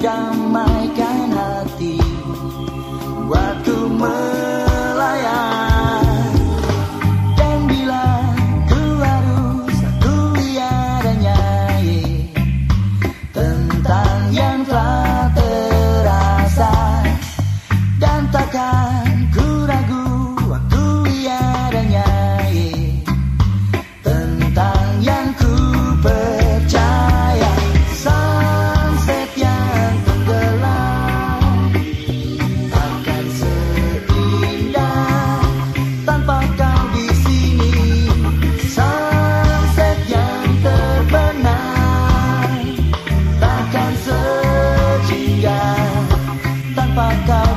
got my sejingga tanpa kau